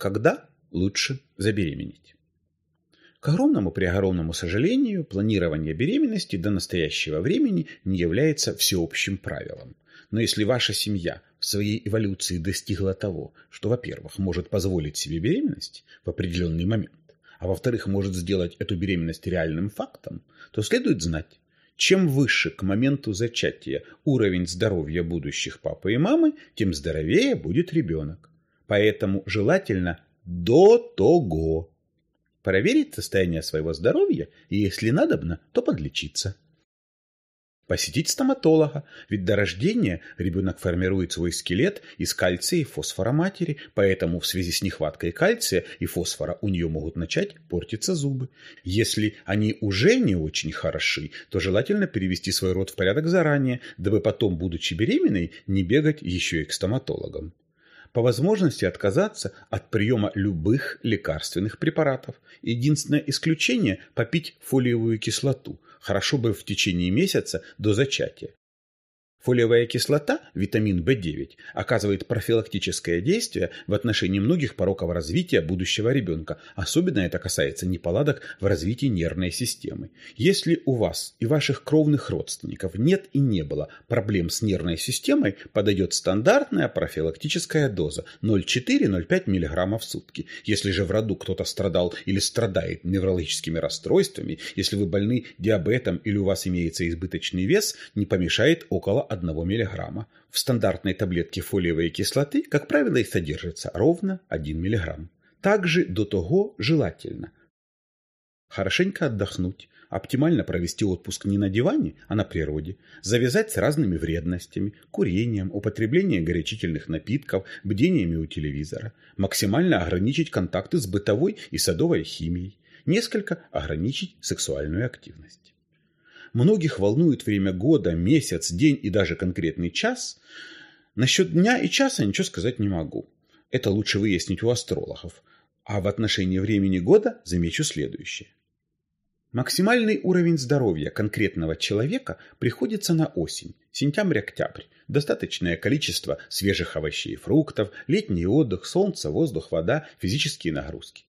Когда лучше забеременеть? К огромному при огромному сожалению, планирование беременности до настоящего времени не является всеобщим правилом. Но если ваша семья в своей эволюции достигла того, что, во-первых, может позволить себе беременность в определенный момент, а во-вторых, может сделать эту беременность реальным фактом, то следует знать, чем выше к моменту зачатия уровень здоровья будущих папы и мамы, тем здоровее будет ребенок. Поэтому желательно до того проверить состояние своего здоровья и, если надобно, то подлечиться. Посетить стоматолога, ведь до рождения ребенок формирует свой скелет из кальция и фосфора матери, поэтому в связи с нехваткой кальция и фосфора у нее могут начать портиться зубы. Если они уже не очень хороши, то желательно перевести свой рот в порядок заранее, дабы потом, будучи беременной, не бегать еще и к стоматологам по возможности отказаться от приема любых лекарственных препаратов. Единственное исключение – попить фолиевую кислоту, хорошо бы в течение месяца до зачатия. Фолиевая кислота, витамин В9, оказывает профилактическое действие в отношении многих пороков развития будущего ребенка. Особенно это касается неполадок в развитии нервной системы. Если у вас и ваших кровных родственников нет и не было проблем с нервной системой, подойдет стандартная профилактическая доза 0,4-0,5 мг в сутки. Если же в роду кто-то страдал или страдает неврологическими расстройствами, если вы больны диабетом или у вас имеется избыточный вес, не помешает около 1 мг. В стандартной таблетке фолиевой кислоты, как правило, и содержится ровно 1 мг. Также до того желательно хорошенько отдохнуть, оптимально провести отпуск не на диване, а на природе, завязать с разными вредностями, курением, употреблением горячительных напитков, бдениями у телевизора, максимально ограничить контакты с бытовой и садовой химией, несколько ограничить сексуальную активность. Многих волнует время года, месяц, день и даже конкретный час. Насчет дня и часа ничего сказать не могу. Это лучше выяснить у астрологов. А в отношении времени года замечу следующее. Максимальный уровень здоровья конкретного человека приходится на осень, сентябрь-октябрь. Достаточное количество свежих овощей и фруктов, летний отдых, солнце, воздух, вода, физические нагрузки.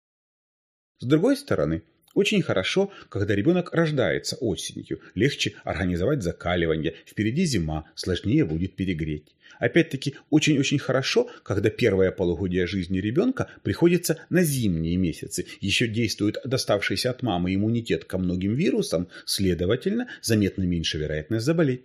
С другой стороны, очень хорошо, когда ребенок рождается осенью, легче организовать закаливание, впереди зима, сложнее будет перегреть. Опять-таки, очень-очень хорошо, когда первое полугодие жизни ребенка приходится на зимние месяцы, еще действует доставшийся от мамы иммунитет ко многим вирусам, следовательно, заметно меньше вероятность заболеть.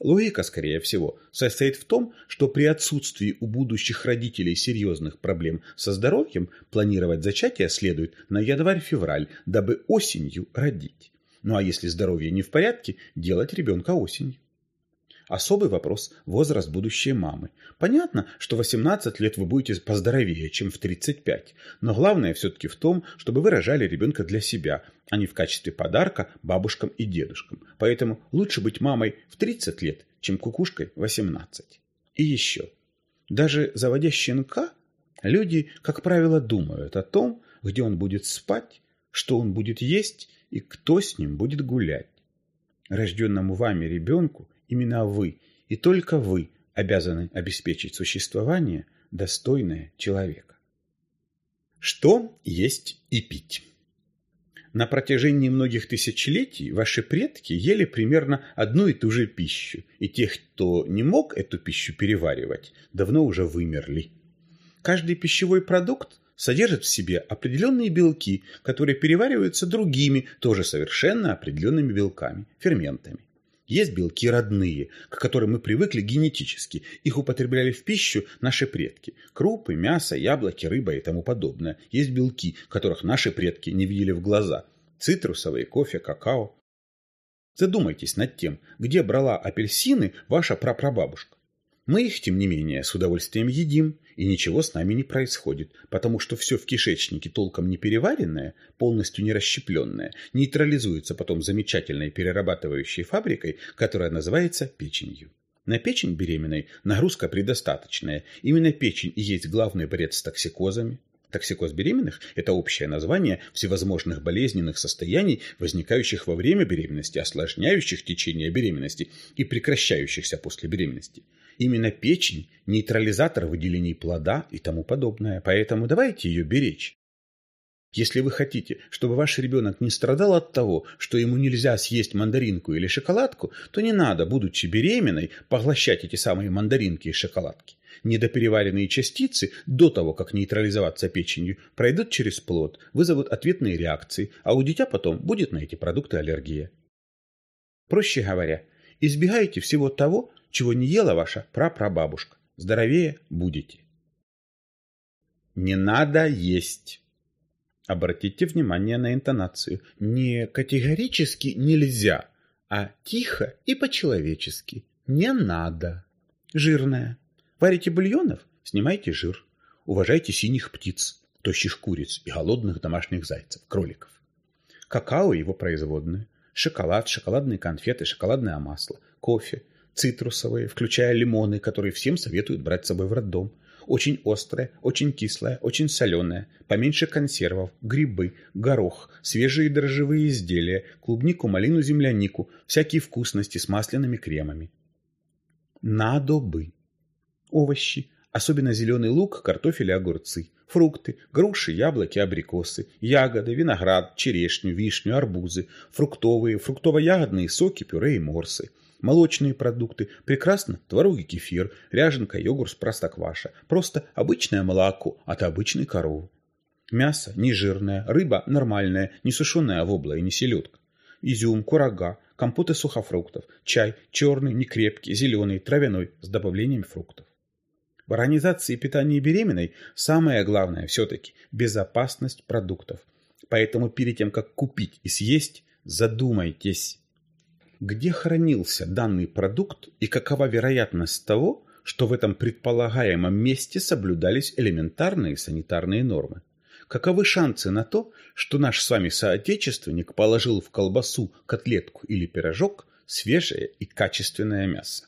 Логика, скорее всего, состоит в том, что при отсутствии у будущих родителей серьезных проблем со здоровьем планировать зачатие следует на январь-февраль, дабы осенью родить. Ну а если здоровье не в порядке, делать ребенка осенью. Особый вопрос – возраст будущей мамы. Понятно, что 18 лет вы будете поздоровее, чем в 35, но главное все-таки в том, чтобы вы рожали ребенка для себя, а не в качестве подарка бабушкам и дедушкам. Поэтому лучше быть мамой в 30 лет, чем кукушкой 18. И еще. Даже заводя щенка, люди, как правило, думают о том, где он будет спать, что он будет есть и кто с ним будет гулять. Рожденному вами ребенку Именно вы и только вы обязаны обеспечить существование, достойное человека. Что есть и пить? На протяжении многих тысячелетий ваши предки ели примерно одну и ту же пищу, и тех, кто не мог эту пищу переваривать, давно уже вымерли. Каждый пищевой продукт содержит в себе определенные белки, которые перевариваются другими, тоже совершенно определенными белками, ферментами. Есть белки родные, к которым мы привыкли генетически. Их употребляли в пищу наши предки. Крупы, мясо, яблоки, рыба и тому подобное. Есть белки, которых наши предки не видели в глаза. Цитрусовые, кофе, какао. Задумайтесь над тем, где брала апельсины ваша прапрабабушка. Мы их, тем не менее, с удовольствием едим, и ничего с нами не происходит, потому что все в кишечнике толком не переваренное, полностью не расщепленное, нейтрализуется потом замечательной перерабатывающей фабрикой, которая называется печенью. На печень беременной нагрузка предостаточная. Именно печень и есть главный борец с токсикозами. Токсикоз беременных – это общее название всевозможных болезненных состояний, возникающих во время беременности, осложняющих течение беременности и прекращающихся после беременности. Именно печень – нейтрализатор выделений плода и тому подобное, поэтому давайте ее беречь. Если вы хотите, чтобы ваш ребенок не страдал от того, что ему нельзя съесть мандаринку или шоколадку, то не надо, будучи беременной, поглощать эти самые мандаринки и шоколадки. Недопереваренные частицы, до того, как нейтрализоваться печенью, пройдут через плод, вызовут ответные реакции, а у дитя потом будет на эти продукты аллергия. Проще говоря, избегайте всего того, чего не ела ваша прапрабабушка. Здоровее будете. Не надо есть. Обратите внимание на интонацию. Не категорически нельзя, а тихо и по-человечески. Не надо. Жирная. Варите бульонов? Снимайте жир. Уважайте синих птиц, тощих куриц и голодных домашних зайцев, кроликов. Какао и его производные. Шоколад, шоколадные конфеты, шоколадное масло, кофе, цитрусовые, включая лимоны, которые всем советуют брать с собой в роддом – очень острое, очень кислое, очень соленое, поменьше консервов, грибы, горох, свежие дрожжевые изделия, клубнику, малину, землянику, всякие вкусности с масляными кремами. Надобы. Овощи, особенно зеленый лук, картофель и огурцы, фрукты, груши, яблоки, абрикосы, ягоды, виноград, черешню, вишню, арбузы, фруктовые, фруктово-ягодные соки, пюре и морсы – Молочные продукты. Прекрасно. Творог и кефир, ряженка, йогурт простокваша. Просто обычное молоко от обычной коровы. Мясо не жирное, рыба нормальная, не сушеная вобла и не селедка. Изюм, курага, компоты сухофруктов, чай черный, некрепкий, зеленый, травяной с добавлением фруктов. В организации питания беременной самое главное все-таки безопасность продуктов. Поэтому перед тем, как купить и съесть, задумайтесь где хранился данный продукт и какова вероятность того, что в этом предполагаемом месте соблюдались элементарные санитарные нормы. Каковы шансы на то, что наш с вами соотечественник положил в колбасу, котлетку или пирожок свежее и качественное мясо?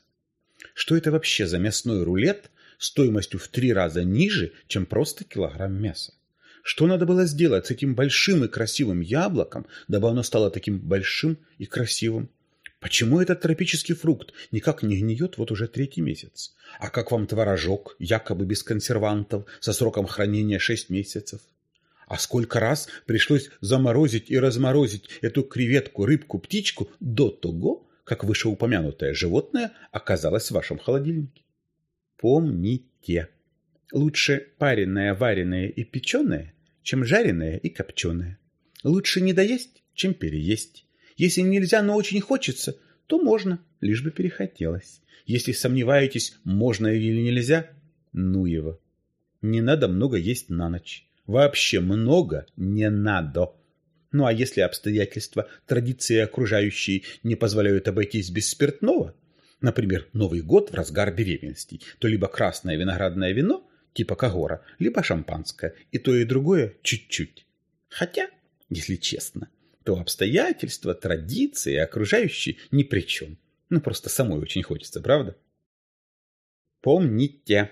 Что это вообще за мясной рулет стоимостью в три раза ниже, чем просто килограмм мяса? Что надо было сделать с этим большим и красивым яблоком, дабы оно стало таким большим и красивым? Почему этот тропический фрукт никак не гниет вот уже третий месяц? А как вам творожок, якобы без консервантов, со сроком хранения 6 месяцев? А сколько раз пришлось заморозить и разморозить эту креветку, рыбку, птичку до того, как вышеупомянутое животное оказалось в вашем холодильнике? Помните, лучше пареное, вареное и печеное, чем жареное и копченое. Лучше не доесть, чем переесть. Если нельзя, но очень хочется, то можно, лишь бы перехотелось. Если сомневаетесь, можно или нельзя, ну его. Не надо много есть на ночь. Вообще много не надо. Ну а если обстоятельства, традиции окружающие не позволяют обойтись без спиртного, например, Новый год в разгар беременности, то либо красное виноградное вино, типа Кагора, либо шампанское, и то и другое чуть-чуть. Хотя, если честно, то обстоятельства, традиции окружающие ни при чем. Ну, просто самой очень хочется, правда? Помните,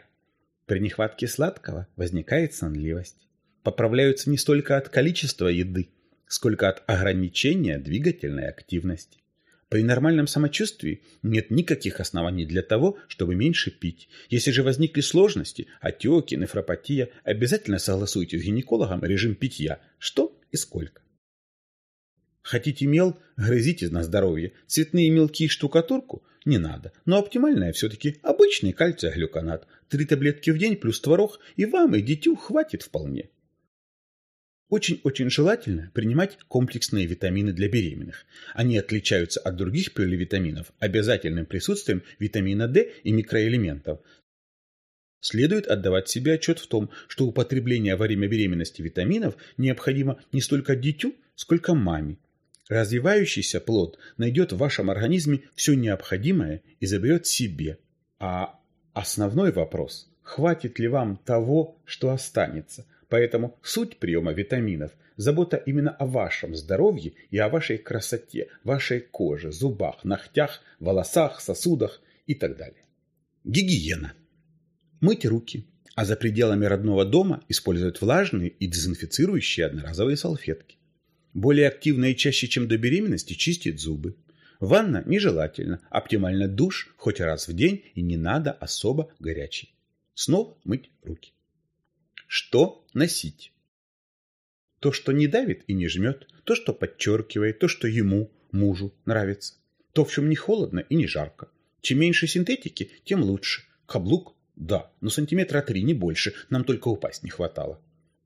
при нехватке сладкого возникает сонливость. Поправляются не столько от количества еды, сколько от ограничения двигательной активности. При нормальном самочувствии нет никаких оснований для того, чтобы меньше пить. Если же возникли сложности, отеки, нефропатия, обязательно согласуйте с гинекологом режим питья, что и сколько. Хотите мел? Грызите на здоровье. Цветные мелки и штукатурку? Не надо. Но оптимальное все-таки обычный кальция-глюконат. Три таблетки в день плюс творог, и вам, и дитю хватит вполне. Очень-очень желательно принимать комплексные витамины для беременных. Они отличаются от других поливитаминов обязательным присутствием витамина D и микроэлементов. Следует отдавать себе отчет в том, что употребление во время беременности витаминов необходимо не столько дитю, сколько маме, Развивающийся плод найдет в вашем организме все необходимое и заберет себе. А основной вопрос – хватит ли вам того, что останется? Поэтому суть приема витаминов – забота именно о вашем здоровье и о вашей красоте, вашей коже, зубах, ногтях, волосах, сосудах и так далее. Гигиена. Мыть руки, а за пределами родного дома использовать влажные и дезинфицирующие одноразовые салфетки. Более активно и чаще, чем до беременности, чистить зубы. Ванна нежелательно, оптимально душ хоть раз в день и не надо особо горячий. Снова мыть руки. Что носить? То, что не давит и не жмет, то, что подчеркивает, то, что ему, мужу, нравится. То, в чем не холодно и не жарко. Чем меньше синтетики, тем лучше. Каблук? Да, но сантиметра три, не больше, нам только упасть не хватало.